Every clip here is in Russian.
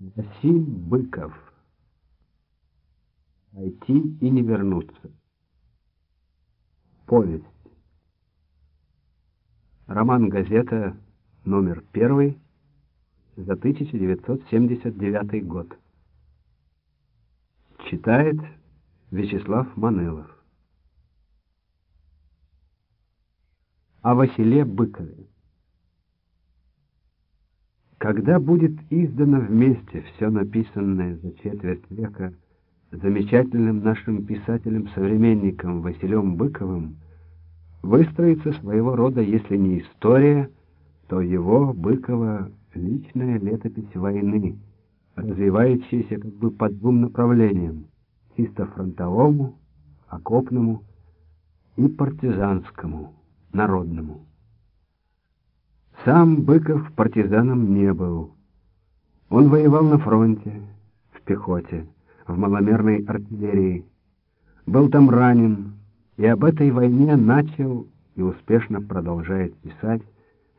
Василь Быков. Пойти и не вернуться. Повесть. Роман «Газета» номер первый за 1979 год. Читает Вячеслав Манылов. О Василе Быкове. Когда будет издано вместе все написанное за четверть века замечательным нашим писателем-современником Василем Быковым, выстроится своего рода, если не история, то его, Быкова, личная летопись войны, развивающаяся как бы по двум направлениям, чисто фронтовому, окопному и партизанскому, народному. Сам Быков партизаном не был. Он воевал на фронте, в пехоте, в маломерной артиллерии. Был там ранен, и об этой войне начал и успешно продолжает писать,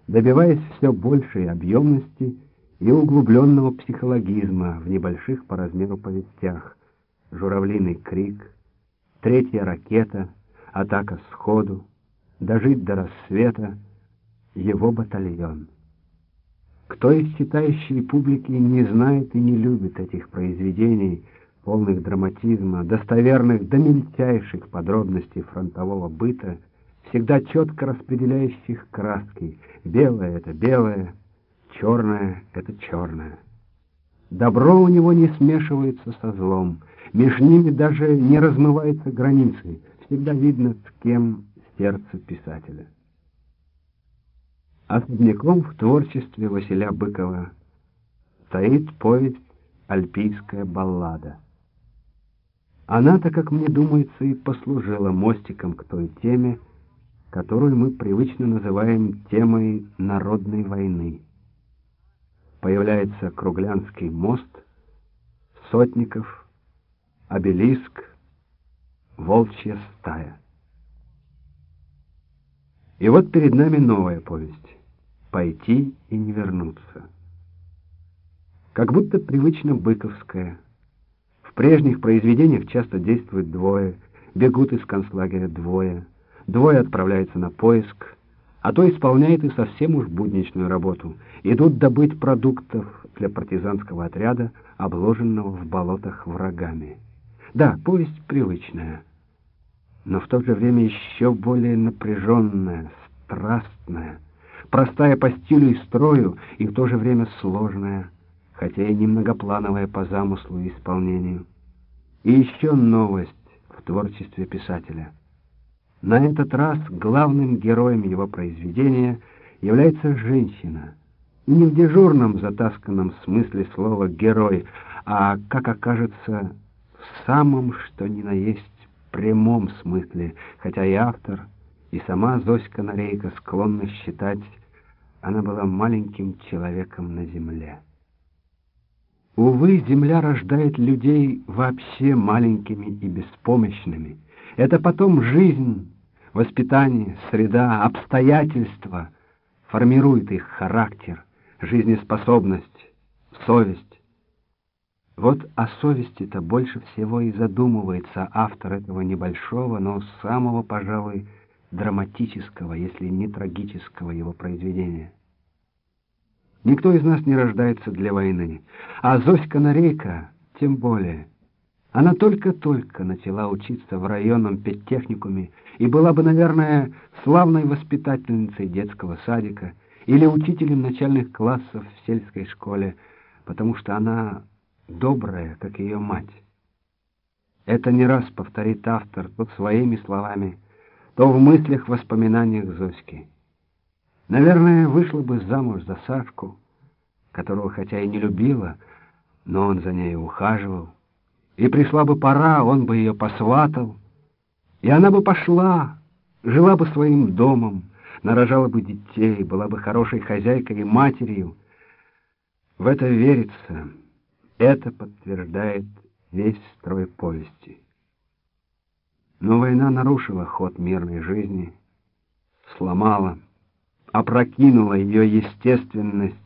добиваясь все большей объемности и углубленного психологизма в небольших по размеру повестях «Журавлиный крик», «Третья ракета», «Атака сходу», «Дожить до рассвета», его батальон. Кто из читающей публики не знает и не любит этих произведений, полных драматизма, достоверных до мельчайших подробностей фронтового быта, всегда четко распределяющих краски. Белое — это белое, черное — это черное. Добро у него не смешивается со злом, между ними даже не размывается границы, всегда видно, с кем сердце писателя. Особняком в творчестве Василя Быкова стоит повесть «Альпийская баллада». Она-то, как мне думается, и послужила мостиком к той теме, которую мы привычно называем темой народной войны. Появляется Круглянский мост, Сотников, обелиск, волчья стая. И вот перед нами новая повесть пойти и не вернуться. Как будто привычно быковская. В прежних произведениях часто действуют двое, бегут из концлагеря двое, двое отправляются на поиск, а то исполняет и совсем уж будничную работу. Идут добыть продуктов для партизанского отряда, обложенного в болотах врагами. Да, повесть привычная, но в то же время еще более напряженная, страстная, простая по стилю и строю, и в то же время сложная, хотя и немногоплановая по замыслу и исполнению. И еще новость в творчестве писателя. На этот раз главным героем его произведения является женщина. Не в дежурном затасканном смысле слова «герой», а, как окажется, в самом что ни на есть прямом смысле, хотя и автор, и сама Зоська Нарейка склонны считать она была маленьким человеком на земле. Увы, земля рождает людей вообще маленькими и беспомощными. Это потом жизнь, воспитание, среда, обстоятельства формируют их характер, жизнеспособность, совесть. Вот о совести-то больше всего и задумывается автор этого небольшого, но самого, пожалуй, драматического, если не трагического его произведения. Никто из нас не рождается для войны, а Зоська Нарейка тем более. Она только-только начала учиться в районном педтехникуме и была бы, наверное, славной воспитательницей детского садика или учителем начальных классов в сельской школе, потому что она добрая, как ее мать. Это не раз повторит автор тут своими словами – то в мыслях, воспоминаниях Зоськи. Наверное, вышла бы замуж за Сашку, которого хотя и не любила, но он за ней ухаживал. И пришла бы пора, он бы ее посватал, и она бы пошла, жила бы своим домом, нарожала бы детей, была бы хорошей хозяйкой и матерью. В это верится, это подтверждает весь строй повести. Но война нарушила ход мирной жизни, сломала, опрокинула ее естественность